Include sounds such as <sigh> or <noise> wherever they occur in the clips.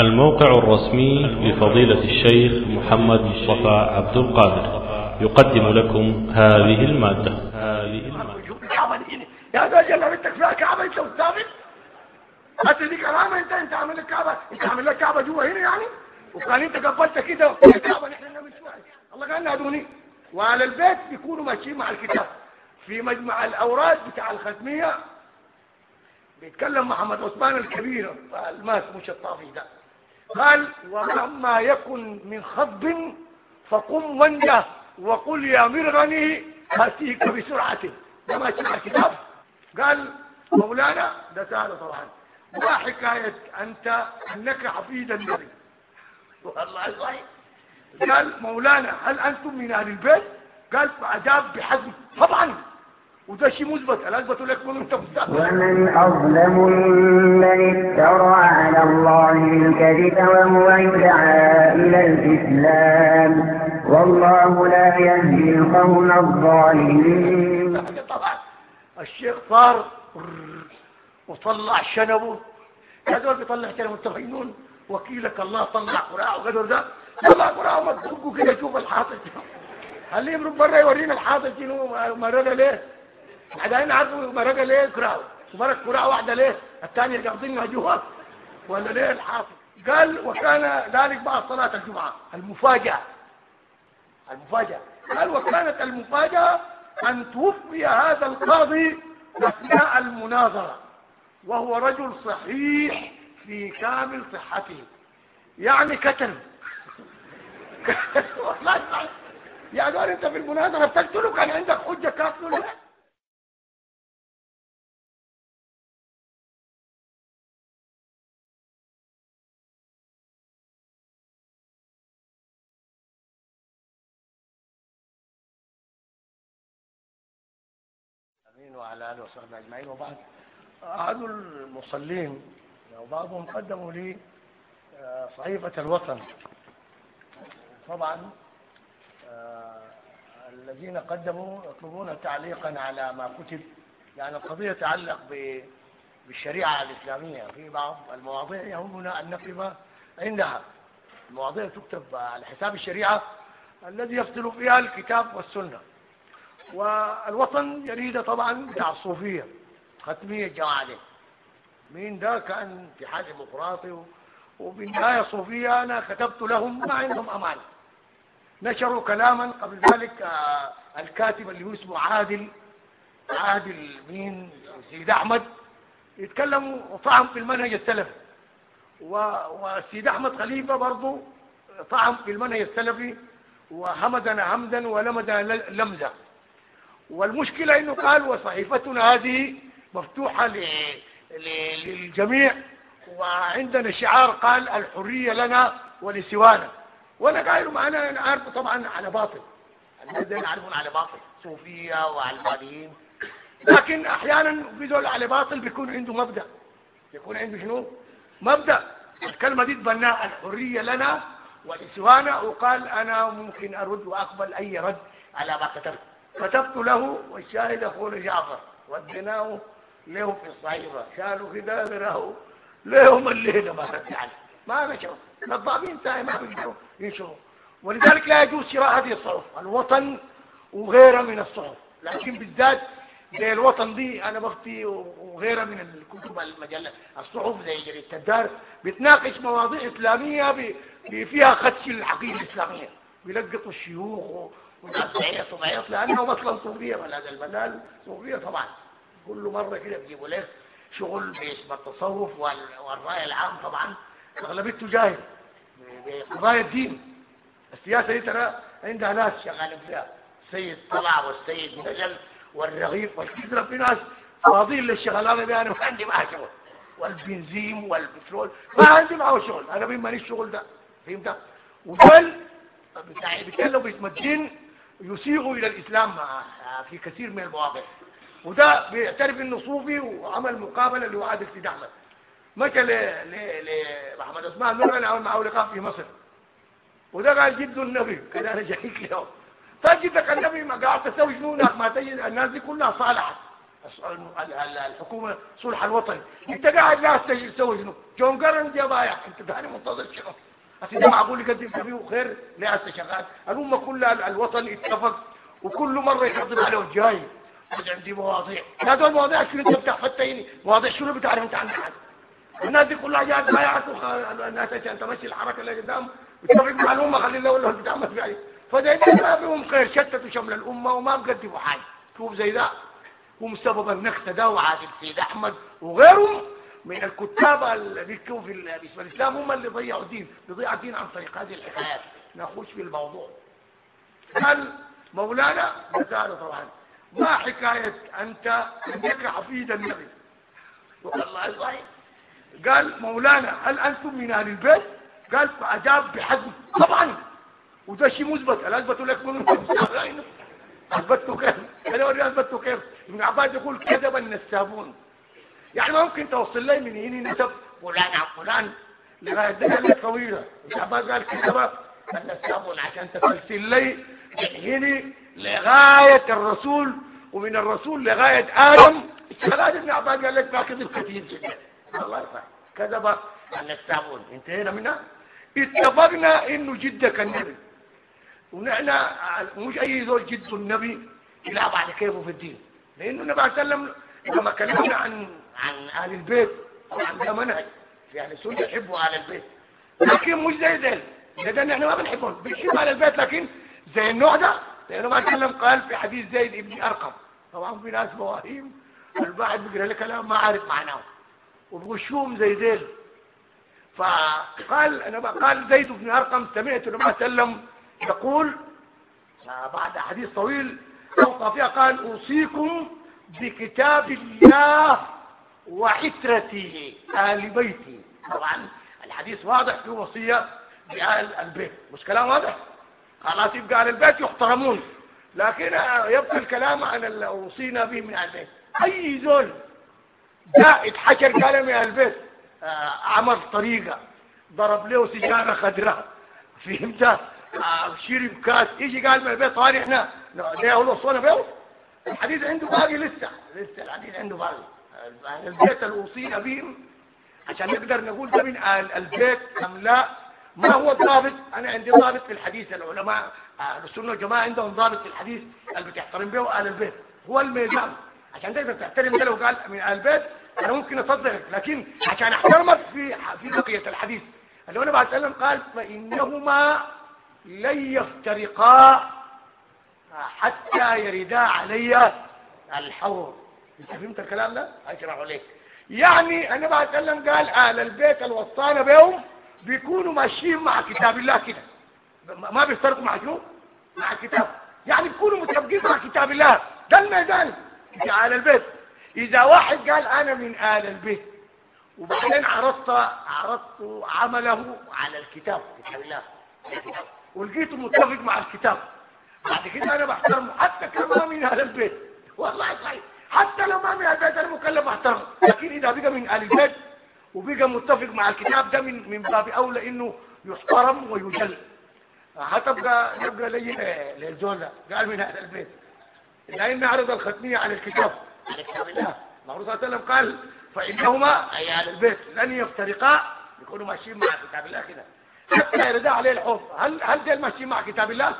الموقع الرسمي لفضيلة الشيخ محمد مصطفى عبد القادر. يقدم لكم هذه المادة. هذه المادة يا زوجة لو انت فيها كعبة انت وثابت؟ انت دي كرامة انت انت عامل لك كعبة. انت عامل لك كعبة جوا هنا يعني؟ وكان انت قفلت كده الكعبة نحن نعمل شوية. الله قال نادوني وعلى البيت بيكونوا ماشيين مع الكتاب. في مجمع الأوراد بتاع الختمية بيتكلم محمد عثمان الكبير الماس مش الطافي ده. قال ومهما يكن من خض فقم وانجه وقل يا مرغني هاتيك بسرعة. ماشي مع الكتاب قال مولانا ده سهل طبعا. ما حكاية أنت أنك حفيد النبي. والله صحيح. قال مولانا هل أنتم من أهل البيت؟ قال فأجاب بحزم. طبعا. وده شيء مثبت أثبت لك من أنت مستقبل. ومن أظلم ممن افترى على الله الكذب وهو يدعى إلى الإسلام. والله لا يهدي القوم الظالمين. طبعا. الشيخ صار وطلع شنبه. هذول بيطلع شنبه التفينون وكيلك الله طلع قراء وقدر ده. طلع قراء وما تدقوا كده شوف الحاطط خليه يمرق برا يورينا الحاطط شنو مرقه ليه بعدين عارفوا مرقة ليه؟ كراو. ومرق كراء واحدة ليه؟ الثانية قابضينها جوا ولا ليه الحاطط قال وكان ذلك بعد صلاة الجمعة. المفاجأة. المفاجأة. قال وكانت المفاجأة أن توفي هذا القاضي أثناء المناظرة. وهو رجل صحيح في كامل صحته. يعني كتل <laughs> والله دول أنت في المناظرة بتقتله كان عندك حجة كافية امين وعلى آله وصحبه أجمعين. وبعد هذول المصلين وبعضهم قدموا لي آه، صحيفة الوطن. طبعا آه، الذين قدموا يطلبون تعليقا على ما كتب يعني القضية تتعلق بالشريعة الإسلامية. في بعض المواضيع يهمنا أن نقف عندها. المواضيع تكتب على حساب الشريعة الذي يفصل فيها الكتاب والسنة. والوطن جريدة طبعا بتاع الصوفية ختمية دي مين ده كان اتحاد ديمقراطي وبالنهاية صوفية أنا كتبت لهم ما عندهم أمان. نشروا كلاما قبل ذلك آه، الكاتب اللي هو اسمه عادل عادل مين؟ سيد أحمد. يتكلموا وطعم في المنهج السلفي. والسيد أحمد خليفة برضه طعم في المنهج السلفي. وهمدنا همدا ولمدنا لمزة. والمشكلة إنه قال وصحيفتنا هذه مفتوحة. للجميع وعندنا شعار قال الحرية لنا ولسوانا. وأنا قايل معنا أنا عارفه طبعا على باطل. الذين يعرفون على باطل صوفية وعلمانيين. لكن أحيانا في على باطل بيكون عنده مبدأ. يكون عنده شنو؟ مبدأ. الكلمة دي تبناها الحرية لنا ولسوانا وقال أنا ممكن أرد وأقبل أي رد على ما كتبت. كتبت له والشاهد اخونا جعفر وديناه له في الصحيفه شالوا كده له لهم الليلة ما رد عليه. ما نشروا الضابين تاعي ما بيقدروا ينشروا ولذلك لا يجوز شراء هذه الصحف الوطن وغيرها من الصحف. لكن بالذات زي الوطن دي أنا بفتي وغيرها من الكتب المجلة الصحف زي جريدة الدار بتناقش مواضيع ب- فيها خدش العقيدة الإسلامية. بيلقطوا الشيوخ ومعيط لانهم أصلا صوفية من هذا المجال صوفية طبعا. كل مرة كده بيجيبوا لك شغل باسم التصوف وال- والرأي العام طبعا. اغلبيته جاهل بقضايا الدين. السياسة دي ترى عندها ناس شغالين فيها. السيد طلع والسيد نجل والرغيف والكسرى في ناس فاضيين للشغلانة دي أنا ما عندي معها شغل. والبنزين والبترول ما عندي معه شغل. أنا بين ماليش شغل ده؟ فهمت؟ ودول بتاع بيتكلموا باسم الدين. يسيغوا إلى الإسلام مع في كثير من المواقع. وده بيعترف إنه صوفي وعمل مقابلة لوعد السيد أحمد. مشى لمحمد عثمان مرغني عمل معه لقاء في مصر. وده قال جد النبي كان أنا جايك له فجدك النبي ما قاعد تسوي شنو؟ ما تجد الناس دي كلها صالحة. الحكومة صلح الوطني أنت قاعد لا تسوي شنو؟ جون قرن دي بايع. أنت ثاني منتظر شنو؟ هسه ده معقول يقدم فيه خير؟ هسه شغال. الأمة كلها الوطن اتفق وكل مرة يقدم عليه الجاي عندي مواضيع. هذول مواضيع شنو أنت بتاع فتيني مواضيع شنو بتعرف انت عنها الناس دي كلها جات بايعت الناس عشان تمشي الحركة اللي قدام. وتفق مع الأمة خلي الله بتعمل فيها فده ما بهم خير. شتتوا شمل الأمة وما بقدموا حاجة. شوف زي ده. هم سبب ده وعادل سيد أحمد وغيرهم. من الكتاب بيكتبوا في باسم الإسلام هم اللي ضيعوا الدين بيضيعوا الدين عن طريق هذه الحكايات نخش في الموضوع. قال مولانا مثال طبعا ما حكاية أنت انك حفيد النبي؟ والله صحيح. قال مولانا هل أنتم من أهل البيت؟ قال فأجاب بحزم طبعا. وده شيء مثبت. أنا اثبت لك اثبته كيف؟ أنا اوري اثبته كيف؟ ابن عباس يقول كذب النسابون. يعني ما ممكن توصل لي من هنا نسب فلان عن فلان. لغاية دقيقه طويلة. ابن عباس قال كذب النسابون عشان تسلسل لي من هنا لغاية الرسول. ومن الرسول لغاية آدم. هذا ابن عباس قال لك ما كذب كثير جدا. الله يفهم كذب النسابون انتهينا منها اتفقنا إنه جدك النبي. ونحن مش أي زول جد النبي. يلعب على كيفه في الدين. لأنه النبي عليه وسلم لما كلمنا عن عن أهل البيت طبعا ده منهج. يعني السنة يحبوا أهل البيت. لكن مش زي ده ده نحن ما بنحبهم. بنحب أهل البيت لكن زي النوع ده لأنه ما وسلم قال في حديث زيد ابن أرقم. طبعا في ناس مواهيم الواحد بيقرأ لك كلام ما عارف معناه. وبغشوم زي ديل فقال أنا قال زيد بن أرقم سمعت النبي صلى الله عليه وسلم يقول بعد حديث طويل أوقع فيها قال أوصيكم بكتاب الله وعترته آل بيتي. طبعا الحديث واضح في وصية بآل البيت. مش كلام واضح؟ خلاص يبقى أهل البيت يحترمون. لكن يبقى الكلام عن اللي أوصينا به من أهل البيت. أي زول جاء اتحشر قال من أهل البيت آه، عمل طريقة ضرب له سجارة خضراء. فهمت؟ شرب كاس. يجي قال من البيت؟ طاري إحنا ده هو الصونه بيه الحديث عنده باقي لسه لسه الحديث عنده باقي. البيت اللي اوصينا بهم عشان نقدر نقول ده من البيت أم لا؟ ما هو الضابط أنا عندي ضابط في الحديث العلماء أهل السنة والجماعة عندهم ضابط في الحديث اللي بتحترم به أهل البيت. هو الميزان. عشان تقدر تحترم ده لو قال من أهل البيت أنا ممكن أصدقك لكن عشان أحترمك في في بقية الحديث. اللي أنا بعد سلم قال فإنهما لن يفترقا حتى يردا علي الحوض. انت فهمت الكلام ده؟ أشرح عليك يعني أنا بعد اتكلم قال أهل البيت الوصانه بهم بيكونوا ماشيين مع كتاب الله كده. ما بيفترقوا مع شنو؟ مع الكتاب يعني بيكونوا متفقين مع كتاب الله. ده الميدان. أهل البيت. إذا واحد قال أنا من أهل البيت وبعدين عرضت عرضت عمله على الكتاب كتاب الله. ولقيته متفق مع الكتاب. بعد كده أنا بحترمه. حتى كان ما من أهل البيت. والله صحيح. حتى لو ما من أهل البيت أنا مكلف احترمه لكن إذا بقى من أهل البيت وبقى متفق مع الكتاب ده من من باب أولى إنه يحترم ويجل. هتبقى يبقى لي للزول ده قال من أهل البيت؟ لأن عرض الختمية على الكتاب. على كتاب الله الله صلى الله عليه وسلم قال فإنهما أي أهل البيت. لن يفترقا. يكونوا ماشيين مع كتاب الله كده. حتى يرد عليه الحب. هل هل ده ماشي مع كتاب الله؟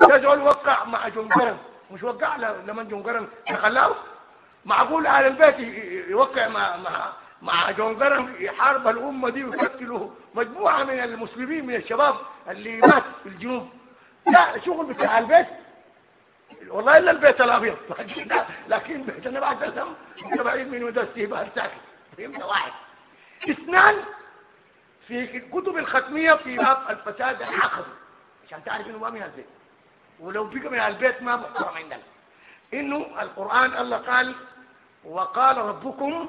يزول وقع مع جنقرن مش وقع لما جنقرن خلاه معقول أهل البيت يوقع مع مع مع جنقرن يحارب الأمة دي ويقتلوا مجموعة من المسلمين من الشباب اللي مات في الجنوب. لا شغل بتاع البيت. والله إلا البيت الأبيض. <laughs> لكن بيت النبي عليه الصلاه والسلام بعيد منه ده استهبال ساكت. فهمت؟ واحد. اثنان في الكتب الختمية في باب الفساد العقدي. عشان تعرف إنه ما من البيت ولو بقى من البيت ما محترم عندنا. إنه القرآن الله قال وقال ربكم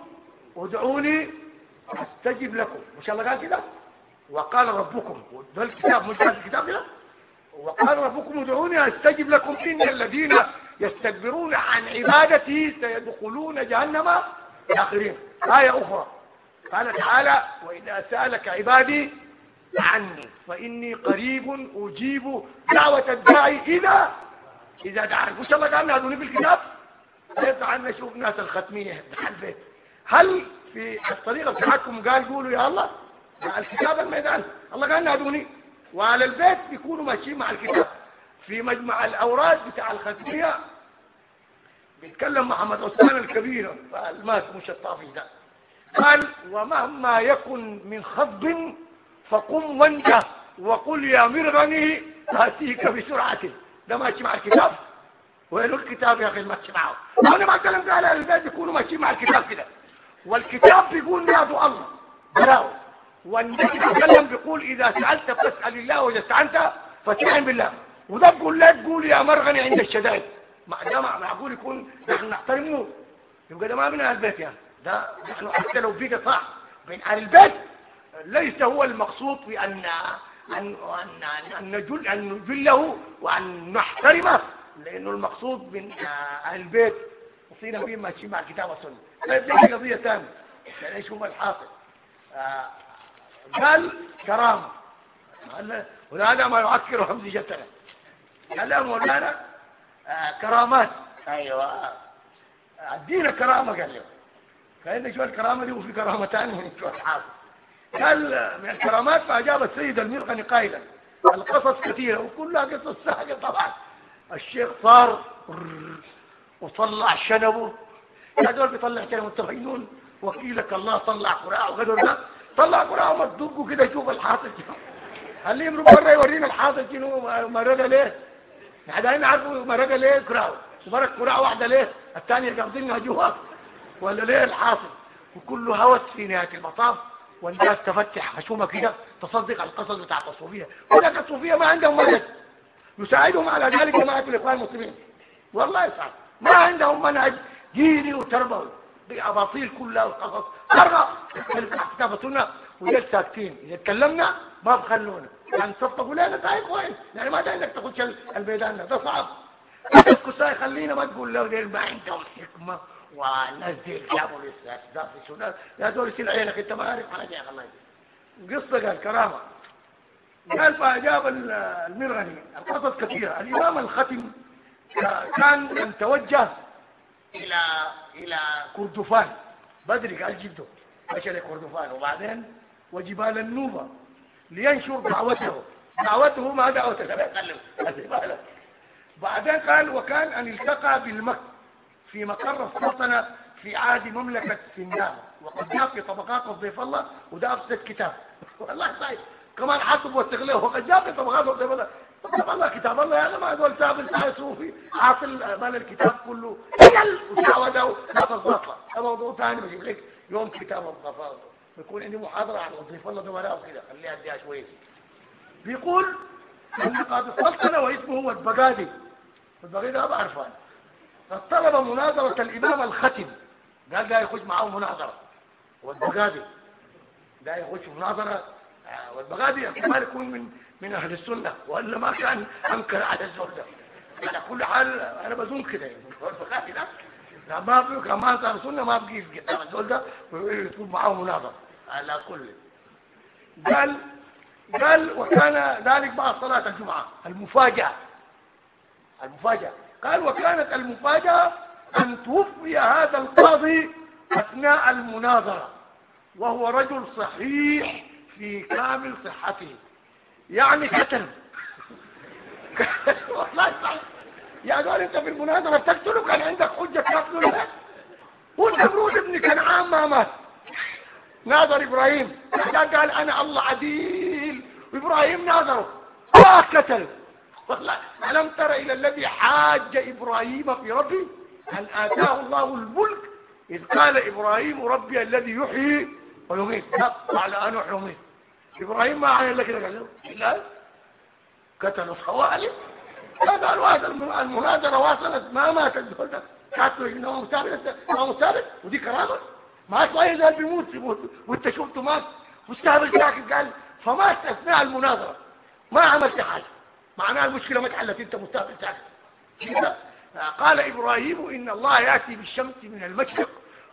ادعوني أستجب لكم. مش الله قال كده؟ وقال ربكم. ده الكتاب مش هذا الكتاب كده وقال ربكم ادعوني أستجب لكم. إن الذين يستكبرون عن عبادتي سيدخلون جهنم داخرين. آية أخرى. قال تعالى وإذا سألك عبادي عني. فإني قريب أجيب دعوة الداعي إذا إذا دعاني وش الله قال هذول في الكتاب. تعال نشوف ناس الختمية البيت. هل في الطريقة بتاعتكم قال قولوا يا الله؟ مع الكتاب الميدان الله قال نادوني وعلى البيت بيكونوا ماشيين مع الكتاب. في مجمع الأوراد بتاع الختمية بيتكلم محمد عثمان الكبير. الماس مش الطافي ده. قال ومهما يكن من خض فقم وانجه وقل يا مرغني آتيك بسرعة. ده ماشي مع الكتاب. وين الكتاب يا أخي ماشي معه أنا ما أتكلم قال البيت بيكونوا ماشيين مع الكتاب كده. والكتاب بيقول نادوا الله. براو والنبي تكلم بيقول إذا سألت فاسأل الله وإذا استعنت فاستعن بالله. وده بيقول لا تقول يا مرغني عند الشدائد. ما ده معقول يكون نحن نحترمه يبقى ده ما من أهل البيت يعني. ده نحن حتى لو بيك صح بين أهل البيت ليس هو المقصود في ان ان ان أن نجل أن نجله وأن نحترمه لأنه المقصود من أهل البيت. وصينا بهم ماشيين مع الكتاب والسنة. طيب دي قضية ثانية. يعني إيش هو الحاصل؟ آه قال كرامه وهذا ما يعكر حمزة جتنا قال له مولانا آه كرامات. أيوه. ادينا كرامة قال له فإن شو الكرامة دي؟ وفي كرامة ثانية. <laughs> شو الحاصل؟ قال من الكرامات فأجاب السيد المرغني قائلا القصص كثيرة وكلها قصص سهلة طبعا. الشيخ صار وطلع شنبه هذول بيطلع شنبه التفينون وكيلك الله طلع قراءة وغدر ده. طلع قراءة وما كده يشوف الحاصل خليه يمرق بره يورينا الحاصل شنو مرقه ليه؟ إحنا نعرفوا مرقه ليه قراءة. ومرق قراءة واحدة ليه؟ الثانية قابضينها جوا ولا ليه الحاصل؟ وكله هوس في نهاية المطاف. والناس تفتح خشومه كده تصدق القصص بتاعت الصوفيه ولكن الصوفيه ما عندهم منهج يساعدهم على ذلك جماعة الاخوان المسلمين. والله يسعد ما عندهم منهج ديني وتربوي. بأباطيل كلها وقصص. فرغة كتاب السنة ودول ساكتين. إذا تكلمنا ما بخلونا. يعني صفقوا لنا ده كويس. يعني ما ده إنك تخش الميدان ده. صعب. الكساي خلينا ما تقول له ما عندهم حكمة. دي جابوا الاستاذ السودان يا دول سيل عينك انت ما عارف حاجة يا الله. قصة قال كرامة. قال فأجاب المرغني. القصص كثيرة. الإمام الختم كان يتوجه إلى إلى كردفان. بدري قال جده مشى لكردفان. وبعدين وجبال النوبة لينشر دعوته. دعوته ما دعوته. <laughs> بعدين قال وكان أن التقى بالمك في مقر السلطنة في عهد مملكة سندان وقد جاء في طبقات الضيف الله وده أفسد كتاب. والله صحيح. كمان حسب واستغلاه وقد جاء في طبقات الضيف الله. طب الله كتاب الله يا ما هذول سابل تعال صوفي عاطل مال الكتاب كله. وتعوده هذا الزطلة هذا موضوع ثاني بجيب لك يوم كتاب الضفاض بيكون عندي محاضرة عن وظيفة الله دمراء وكذا خليها اديها شوية بيقول ان قاد السلطنة واسمه هو البغادي. البغادي ده بعرفه فطلب مناظرة الإمام الختم. قال ده يخش معه مناظرة. والبغادي. ده يخش مناظرة. والبغادي احتمال يكون من من أهل السنة. وإلا ما كان أنكر على الزول ده على كل حال أنا بظن كده. البغادي ده لا ما في كمان صار سنه ما بقي قدام الزول ده ويكون معاه مناظرة. على كل. قال قال وكان ذلك بعد صلاة الجمعة. المفاجأة. المفاجأة. قال وكانت المفاجأة أن توفي هذا القاضي أثناء المناظرة وهو رجل صحيح في كامل صحته. يعني كتل <laughs> والله صح يا دول انت في المناظرة بتقتله كان عندك حجة تقتله؟ والنمرود ابن كنعان ما مات. ناظر إبراهيم. قال أنا الله عديل. وابراهيم ناظره. ما قتل. والله. ألم تر إلى الذي حاج إبراهيم في ربي هل آتاه الله الملك؟ إذ قال إبراهيم ربي الذي يحيي ويميت. قال أنا احيي ويميت إبراهيم ما عين لك كده قال لا. قتلوا خوالي هذا الواحد المناظرة واصلت. ما مات الدول ده. كاتبه إنه مثابت انه مثابت ودي كرامة. ما شوية زي بيموت يموت. وأنت شفته مات. مستهبل ساكت قال فمات اثناء المناظرة. ما عملت حاجة. معناها المشكلة ما اتحلت انت مستهبل ساكت قال إبراهيم إن الله يأتي بالشمس من المشرق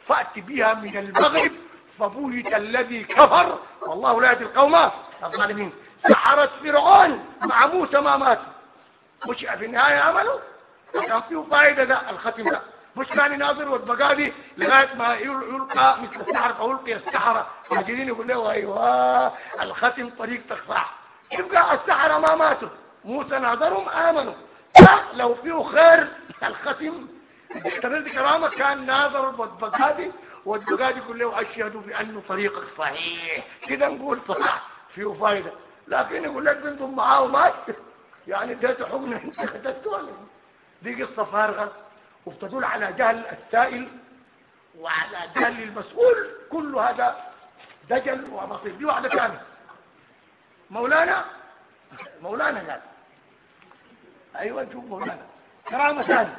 فأت بها من المغرب فبهت الذي كفر والله لا يهدي القوم الظالمين. سحرت فرعون مع موسى ما مات. مش في النهاية عملوا كان فيه فائدة ده الختم ده مش كان يناظر والبقادي لغاية ما يلقى مثل السحر فألقي السحرة. ساجدين يقول له أيوه الختم طريق تخفاح يبقى السحرة ما ماتوا موسى ناظرهم امنوا لو فيه خير الختم. اختبرت كرامه كان ناظر والبقادي والبقادي يقول له أشهد بانه طريقك صحيح. كده نقول صح فيه فايدة. لكن يقول لك بنتم معاه ومات. يعني اديته حكم انت خدته دي قصة فارغة. وبتدل على جهل السائل وعلى جهل المسؤول. كل هذا دجل ومصير. دي واحدة ثانية. مولانا مولانا قال أيوه نشوف مولانا كرامة ثانية.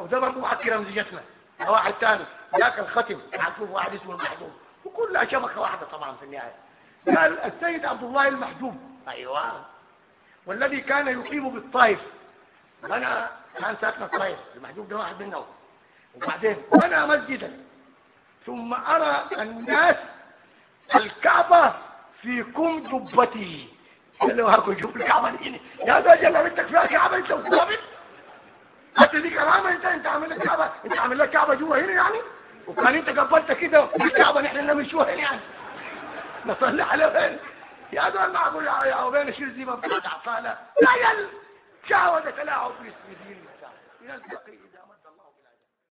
وده برضه معكر رمزيتنا واحد ثاني. ذاك الختم. معكوف واحد اسمه المحبوب وكلها شبكه واحدة طبعا في النهاية. قال السيد عبد الله المحجوب. أيوه. والذي كان يقيم بالطائف. أنا كان ساكن الطائف. المحجوب ده واحد منهم. وبعدين بنى مسجدا. ثم أرى الناس الكعبة في كم جبته قال له هاكو شوف الكعبه دي يا ده جل بدك فيها كعبة أنت وثابت. حتى دي كرامه انت أنت عامل لك كعبة. أنت عامل لك كعبة جوه هنا يعني؟ وكان أنت قبلت كده الكعبه نحن نمشوها هنا يعني؟ نصلي على فين يا دول معقول يا يا وبين شيل زي ما بتاع عطاله لا يل شهوة تلاعب في دين إذا ما